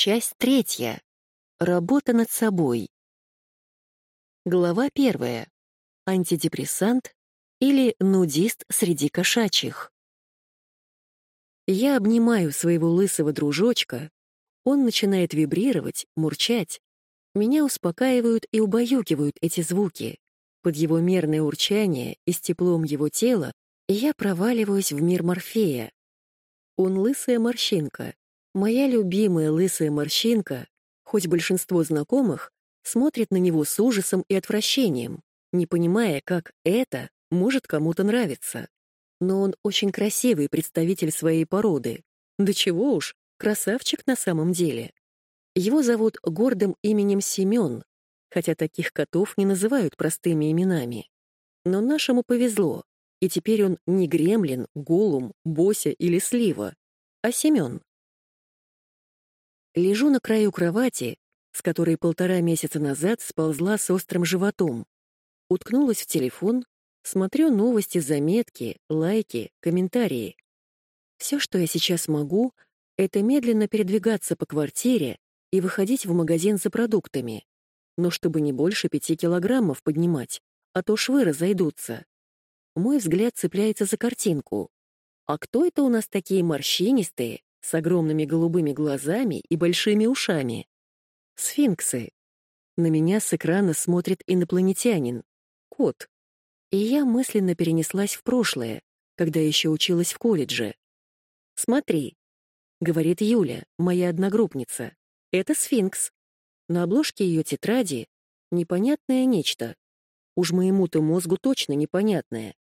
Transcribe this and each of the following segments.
Часть третья. Работа над собой. Глава первая. Антидепрессант или нудист среди кошачьих. Я обнимаю своего лысого дружочка, он начинает вибрировать, мурчать. Меня успокаивают и убаюкивают эти звуки. Под его мерное урчание и с теплом его тела я проваливаюсь в мир Морфея. Он лысая морщинка, Моя любимая лысая морщинка, хоть большинство знакомых, смотрит на него с ужасом и отвращением, не понимая, как это может кому-то нравиться. Но он очень красивый представитель своей породы. Да чего уж, красавчик на самом деле. Его зовут гордым именем Семен, хотя таких котов не называют простыми именами. Но нашему повезло, и теперь он не гремлин, голум, бося или слива, а Семен. Лежу на краю кровати, с которой полтора месяца назад сползла с острым животом. Уткнулась в телефон, смотрю новости, заметки, лайки, комментарии. Все, что я сейчас могу, это медленно передвигаться по квартире и выходить в магазин за продуктами. Но чтобы не больше пяти килограммов поднимать, а то швы разойдутся. Мой взгляд цепляется за картинку. А кто это у нас такие морщинистые, с огромными голубыми глазами и большими ушами. Сфинксы. На меня с экрана смотрит инопланетянин. Кот. И я мысленно перенеслась в прошлое, когда еще училась в колледже. «Смотри», — говорит Юля, моя одногруппница. «Это сфинкс. На обложке ее тетради непонятное нечто. Уж моему-то мозгу точно непонятное.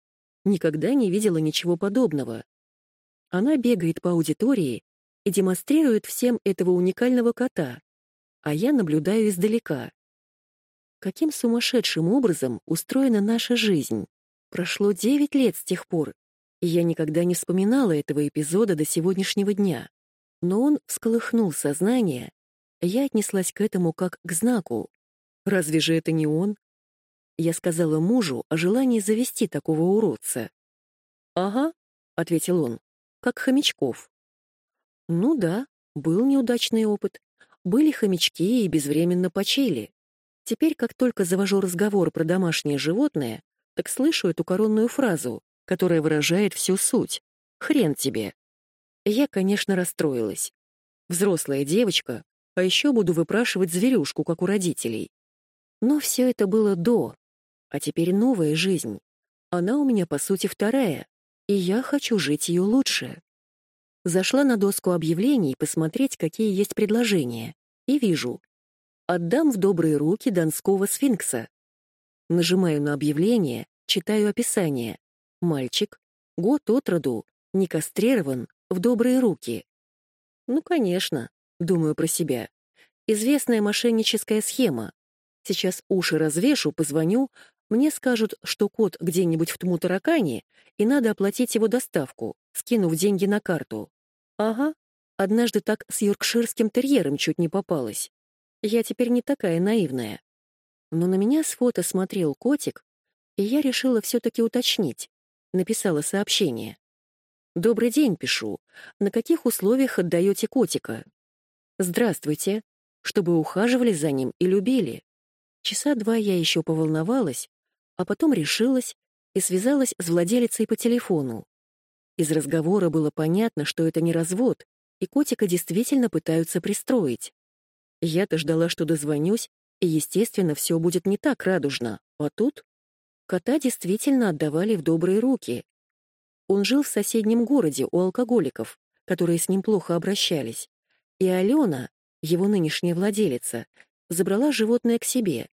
Никогда не видела ничего подобного. Она бегает по аудитории и демонстрирует всем этого уникального кота, а я наблюдаю издалека. Каким сумасшедшим образом устроена наша жизнь? Прошло девять лет с тех пор, и я никогда не вспоминала этого эпизода до сегодняшнего дня. Но он всколыхнул сознание, я отнеслась к этому как к знаку. Разве же это не он? Я сказала мужу о желании завести такого уродца. «Ага», — ответил он, — «как хомячков». Ну да, был неудачный опыт. Были хомячки и безвременно почили. Теперь, как только завожу разговор про домашнее животное, так слышу эту коронную фразу, которая выражает всю суть. «Хрен тебе». Я, конечно, расстроилась. Взрослая девочка, а еще буду выпрашивать зверюшку, как у родителей. Но все это было до, а теперь новая жизнь. Она у меня, по сути, вторая, и я хочу жить ее лучше. Зашла на доску объявлений посмотреть, какие есть предложения, и вижу. Отдам в добрые руки донского сфинкса. Нажимаю на объявление, читаю описание. Мальчик, год от роду, не кастрирован, в добрые руки. Ну, конечно, думаю про себя. Известная мошенническая схема. Сейчас уши развешу, позвоню, мне скажут, что кот где-нибудь в Тмутаракане, и надо оплатить его доставку, скинув деньги на карту. Ага, однажды так с йоркширским терьером чуть не попалась. Я теперь не такая наивная. Но на меня с фото смотрел котик, и я решила все-таки уточнить. Написала сообщение. «Добрый день, пишу. На каких условиях отдаете котика?» «Здравствуйте. Чтобы ухаживали за ним и любили». Часа два я еще поволновалась, а потом решилась и связалась с владелицей по телефону. Из разговора было понятно, что это не развод, и котика действительно пытаются пристроить. Я-то ждала, что дозвонюсь, и, естественно, все будет не так радужно. А тут кота действительно отдавали в добрые руки. Он жил в соседнем городе у алкоголиков, которые с ним плохо обращались. И Алена, его нынешняя владелица, забрала животное к себе,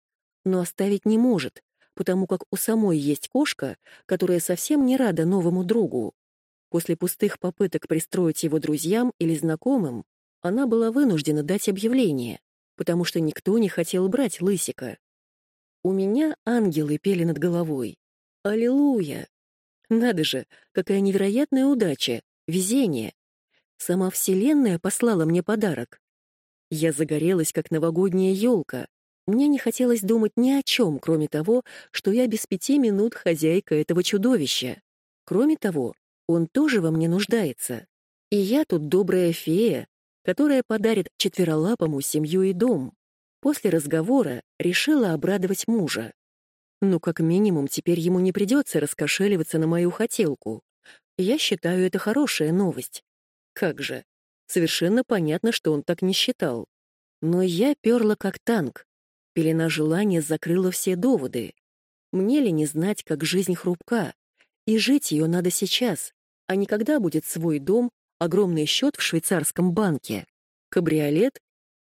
но оставить не может, потому как у самой есть кошка, которая совсем не рада новому другу. После пустых попыток пристроить его друзьям или знакомым, она была вынуждена дать объявление, потому что никто не хотел брать лысика. У меня ангелы пели над головой. Аллилуйя! Надо же, какая невероятная удача, везение. Сама Вселенная послала мне подарок. Я загорелась, как новогодняя елка. Мне не хотелось думать ни о чем, кроме того, что я без пяти минут хозяйка этого чудовища. Кроме того, он тоже во мне нуждается. И я тут добрая фея, которая подарит четверолапому семью и дом. После разговора решила обрадовать мужа. Ну, как минимум, теперь ему не придется раскошеливаться на мою хотелку. Я считаю это хорошая новость. Как же. Совершенно понятно, что он так не считал. Но я перла как танк. Пелена желания закрыла все доводы. Мне ли не знать, как жизнь хрупка? И жить ее надо сейчас, а не когда будет свой дом, огромный счет в швейцарском банке, кабриолет,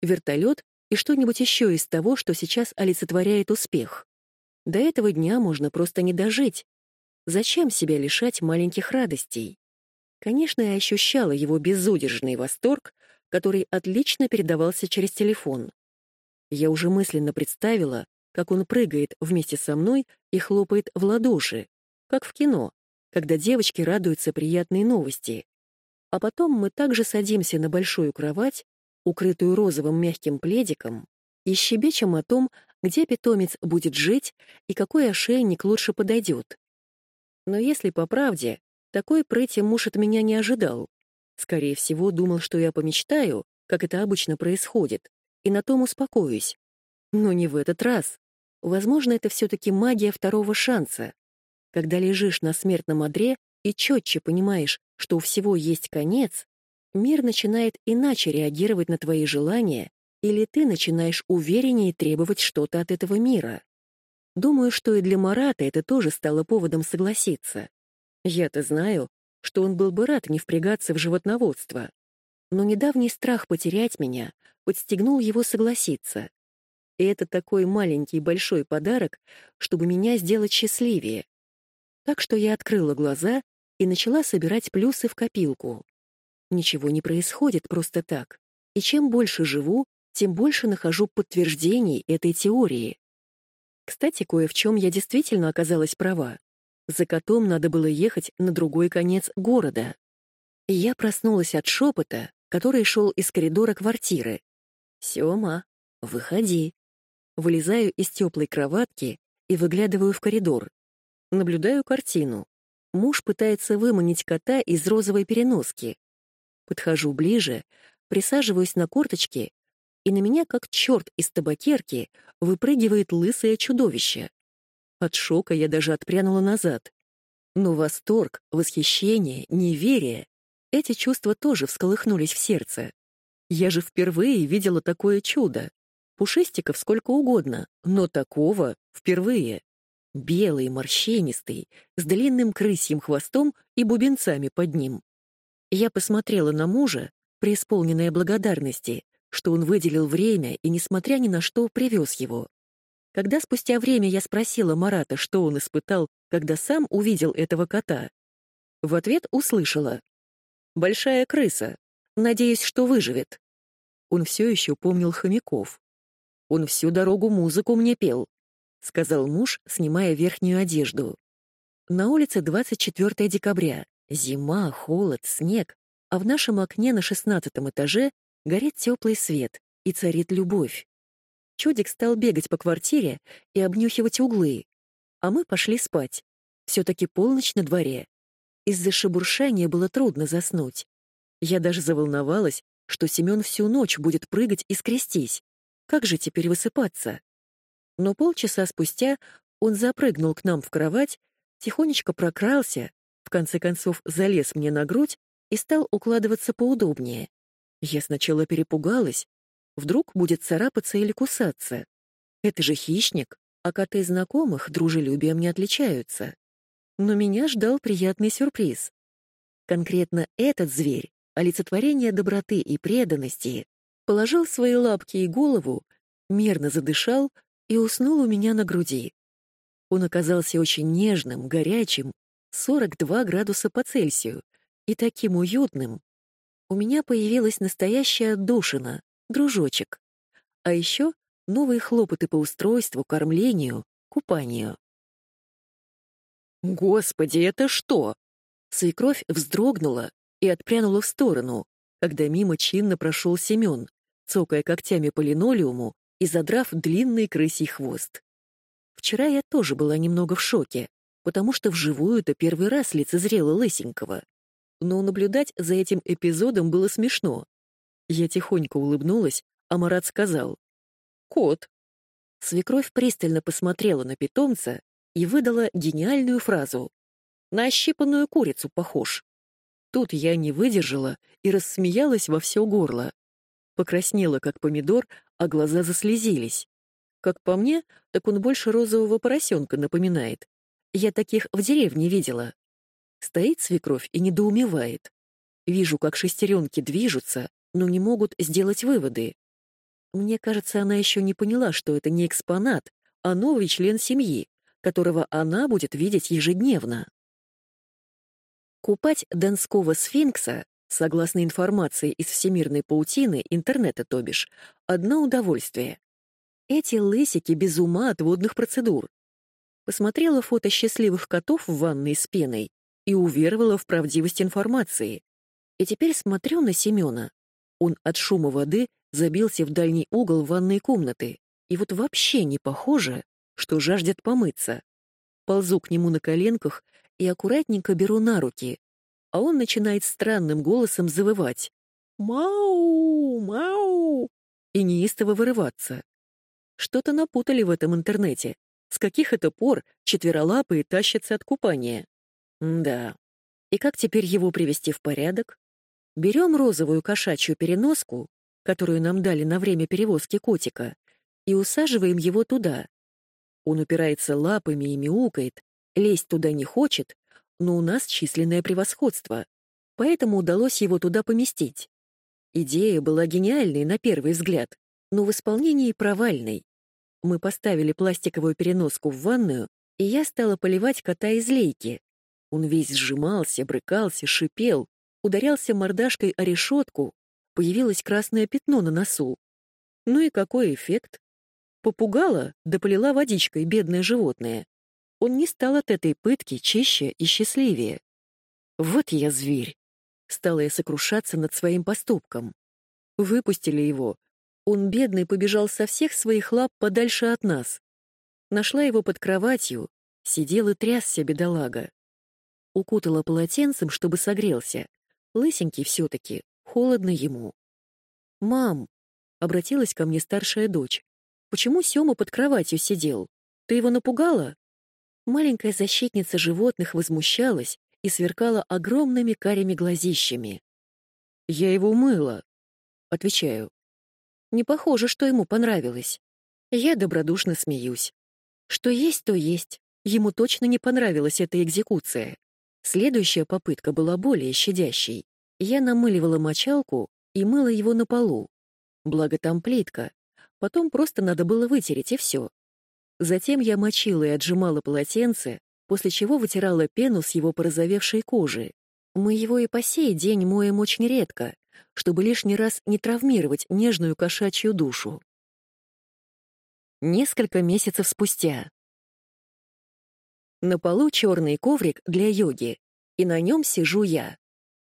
вертолет и что-нибудь еще из того, что сейчас олицетворяет успех. До этого дня можно просто не дожить. Зачем себя лишать маленьких радостей? Конечно, я ощущала его безудержный восторг, который отлично передавался через телефон. Я уже мысленно представила, как он прыгает вместе со мной и хлопает в ладоши, как в кино, когда девочки радуются приятной новости. А потом мы также садимся на большую кровать, укрытую розовым мягким пледиком, и щебечем о том, где питомец будет жить и какой ошейник лучше подойдет. Но если по правде, такой прыти муж от меня не ожидал. Скорее всего, думал, что я помечтаю, как это обычно происходит, и на том успокоюсь. Но не в этот раз. Возможно, это все-таки магия второго шанса. Когда лежишь на смертном одре и четче понимаешь, что у всего есть конец, мир начинает иначе реагировать на твои желания, или ты начинаешь увереннее требовать что-то от этого мира. Думаю, что и для Марата это тоже стало поводом согласиться. Я-то знаю, что он был бы рад не впрягаться в животноводство. Но недавний страх потерять меня подстегнул его согласиться. И это такой маленький большой подарок, чтобы меня сделать счастливее. Так что я открыла глаза и начала собирать плюсы в копилку. Ничего не происходит просто так. И чем больше живу, тем больше нахожу подтверждений этой теории. Кстати, кое в чем я действительно оказалась права. За котом надо было ехать на другой конец города. И я проснулась от шепота, который шел из коридора квартиры. «Сёма, выходи». Вылезаю из теплой кроватки и выглядываю в коридор. Наблюдаю картину. Муж пытается выманить кота из розовой переноски. Подхожу ближе, присаживаюсь на корточки, и на меня, как черт из табакерки, выпрыгивает лысое чудовище. От шока я даже отпрянула назад. Но восторг, восхищение, неверие — эти чувства тоже всколыхнулись в сердце. Я же впервые видела такое чудо. Пушистиков сколько угодно, но такого впервые. Белый, морщинистый, с длинным крысьим хвостом и бубенцами под ним. Я посмотрела на мужа, преисполненная благодарности, что он выделил время и, несмотря ни на что, привез его. Когда спустя время я спросила Марата, что он испытал, когда сам увидел этого кота, в ответ услышала «Большая крыса. Надеюсь, что выживет». Он все еще помнил хомяков. Он всю дорогу музыку мне пел, — сказал муж, снимая верхнюю одежду. На улице 24 декабря. Зима, холод, снег. А в нашем окне на шестнадцатом этаже горит теплый свет и царит любовь. Чудик стал бегать по квартире и обнюхивать углы. А мы пошли спать. Все-таки полночь на дворе. Из-за шебуршания было трудно заснуть. Я даже заволновалась, что Семен всю ночь будет прыгать и скрестись. Как же теперь высыпаться? Но полчаса спустя он запрыгнул к нам в кровать, тихонечко прокрался, в конце концов залез мне на грудь и стал укладываться поудобнее. Я сначала перепугалась, Вдруг будет царапаться или кусаться. Это же хищник, а коты знакомых дружелюбием не отличаются. Но меня ждал приятный сюрприз. Конкретно этот зверь, олицетворение доброты и преданности, положил свои лапки и голову, мерно задышал и уснул у меня на груди. Он оказался очень нежным, горячим, 42 градуса по Цельсию, и таким уютным. У меня появилась настоящая душина, дружочек. А еще новые хлопоты по устройству, кормлению, купанию. «Господи, это что?» Свекровь вздрогнула и отпрянула в сторону, когда мимо чинно прошел Семен, цокая когтями по линолеуму и задрав длинный крысий хвост. Вчера я тоже была немного в шоке, потому что вживую-то первый раз лицезрела Лысенького. Но наблюдать за этим эпизодом было смешно. Я тихонько улыбнулась, а Марат сказал. «Кот». Свекровь пристально посмотрела на питомца и выдала гениальную фразу. «На ощипанную курицу похож». Тут я не выдержала и рассмеялась во все горло. Покраснела, как помидор, а глаза заслезились. Как по мне, так он больше розового поросенка напоминает. Я таких в деревне видела. Стоит свекровь и недоумевает. Вижу, как шестеренки движутся, но не могут сделать выводы. Мне кажется, она еще не поняла, что это не экспонат, а новый член семьи, которого она будет видеть ежедневно. Купать донского сфинкса, согласно информации из всемирной паутины, интернета то бишь, одно удовольствие. Эти лысики без ума от водных процедур. Посмотрела фото счастливых котов в ванной с пеной и уверовала в правдивость информации. И теперь смотрю на Семена. Он от шума воды забился в дальний угол ванной комнаты, и вот вообще не похоже, что жаждет помыться. Ползу к нему на коленках и аккуратненько беру на руки, а он начинает странным голосом завывать. «Мау! Мау!» и неистово вырываться. Что-то напутали в этом интернете. С каких это пор четверолапые тащатся от купания? М да. И как теперь его привести в порядок? Берем розовую кошачью переноску, которую нам дали на время перевозки котика, и усаживаем его туда. Он упирается лапами и мяукает, Лезть туда не хочет, но у нас численное превосходство, поэтому удалось его туда поместить. Идея была гениальной на первый взгляд, но в исполнении провальной. Мы поставили пластиковую переноску в ванную, и я стала поливать кота из лейки. Он весь сжимался, брыкался, шипел, ударялся мордашкой о решетку, появилось красное пятно на носу. Ну и какой эффект? Попугала, да полила водичкой бедное животное. Он не стал от этой пытки чище и счастливее. Вот я зверь. Стала я сокрушаться над своим поступком. Выпустили его. Он, бедный, побежал со всех своих лап подальше от нас. Нашла его под кроватью, сидел и трясся, бедолага. Укутала полотенцем, чтобы согрелся. Лысенький все-таки, холодно ему. «Мам», — обратилась ко мне старшая дочь, — «почему Сёма под кроватью сидел? Ты его напугала?» Маленькая защитница животных возмущалась и сверкала огромными карими глазищами. «Я его мыла», — отвечаю. Не похоже, что ему понравилось. Я добродушно смеюсь. Что есть, то есть. Ему точно не понравилась эта экзекуция. Следующая попытка была более щадящей. Я намыливала мочалку и мыла его на полу. Благо там плитка. Потом просто надо было вытереть, и все. Затем я мочила и отжимала полотенце, после чего вытирала пену с его порозовевшей кожи. Мы его и по сей день моем очень редко, чтобы лишний раз не травмировать нежную кошачью душу. Несколько месяцев спустя. На полу черный коврик для йоги, и на нем сижу я.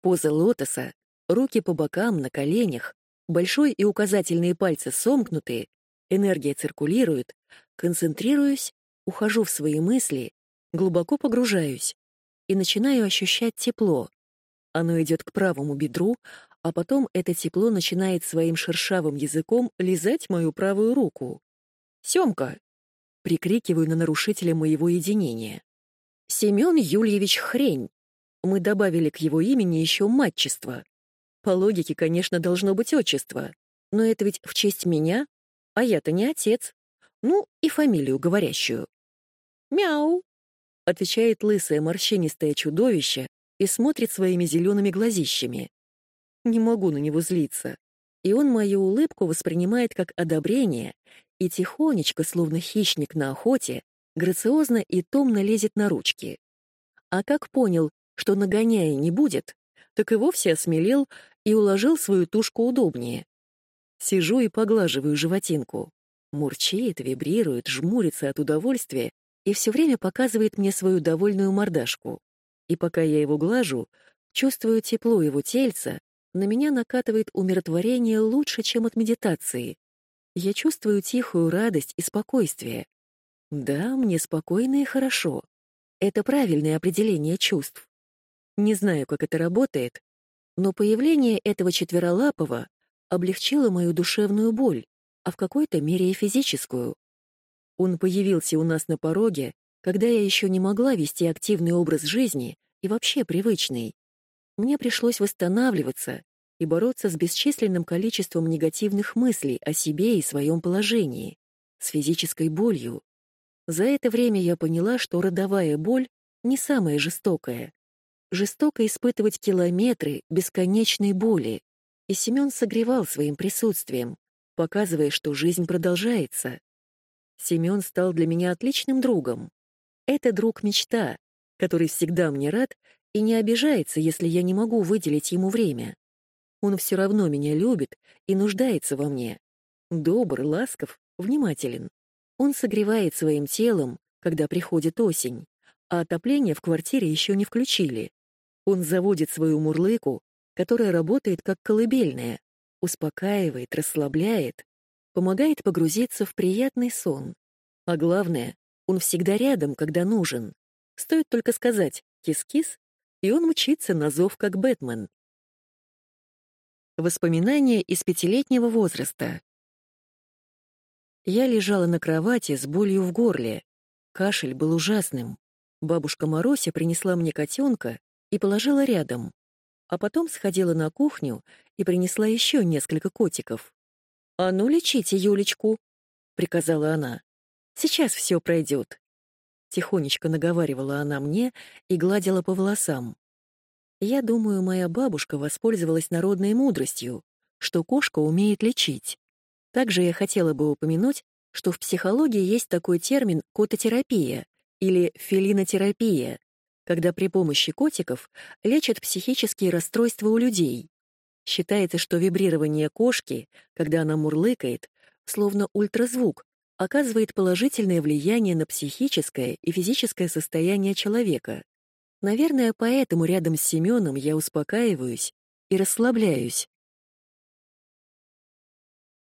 Поза лотоса, руки по бокам, на коленях, большой и указательные пальцы сомкнуты, энергия циркулирует, Концентрируюсь, ухожу в свои мысли, глубоко погружаюсь и начинаю ощущать тепло. Оно идет к правому бедру, а потом это тепло начинает своим шершавым языком лизать мою правую руку. «Семка!» — прикрикиваю на нарушителя моего единения. «Семен Юльевич Хрень!» Мы добавили к его имени еще матчество. По логике, конечно, должно быть отчество, но это ведь в честь меня, а я-то не отец. Ну, и фамилию говорящую. «Мяу!» — отвечает лысое морщинистое чудовище и смотрит своими зелеными глазищами. Не могу на него злиться. И он мою улыбку воспринимает как одобрение и тихонечко, словно хищник на охоте, грациозно и томно лезет на ручки. А как понял, что нагоняя не будет, так и вовсе осмелел и уложил свою тушку удобнее. Сижу и поглаживаю животинку. Мурчит, вибрирует, жмурится от удовольствия и все время показывает мне свою довольную мордашку. И пока я его глажу, чувствую тепло его тельца, на меня накатывает умиротворение лучше, чем от медитации. Я чувствую тихую радость и спокойствие. Да, мне спокойно и хорошо. Это правильное определение чувств. Не знаю, как это работает, но появление этого четверолапого облегчило мою душевную боль, а в какой-то мере и физическую. Он появился у нас на пороге, когда я еще не могла вести активный образ жизни и вообще привычный. Мне пришлось восстанавливаться и бороться с бесчисленным количеством негативных мыслей о себе и своем положении, с физической болью. За это время я поняла, что родовая боль не самая жестокая. Жестоко испытывать километры бесконечной боли. И Семен согревал своим присутствием, показывая, что жизнь продолжается. Семен стал для меня отличным другом. Это друг-мечта, который всегда мне рад и не обижается, если я не могу выделить ему время. Он все равно меня любит и нуждается во мне. Добр, ласков, внимателен. Он согревает своим телом, когда приходит осень, а отопление в квартире еще не включили. Он заводит свою мурлыку, которая работает как колыбельная, успокаивает, расслабляет, помогает погрузиться в приятный сон. А главное, он всегда рядом, когда нужен. Стоит только сказать «кис-кис», и он мчится на зов, как Бэтмен. Воспоминания из пятилетнего возраста. Я лежала на кровати с болью в горле. Кашель был ужасным. Бабушка Марося принесла мне котенка и положила рядом, а потом сходила на кухню и принесла еще несколько котиков. «А ну, лечите Юлечку», — приказала она. «Сейчас все пройдет». Тихонечко наговаривала она мне и гладила по волосам. Я думаю, моя бабушка воспользовалась народной мудростью, что кошка умеет лечить. Также я хотела бы упомянуть, что в психологии есть такой термин кототерапия или фелинотерапия, когда при помощи котиков лечат психические расстройства у людей. Считается, что вибрирование кошки, когда она мурлыкает, словно ультразвук, оказывает положительное влияние на психическое и физическое состояние человека. Наверное, поэтому рядом с Семеном я успокаиваюсь и расслабляюсь.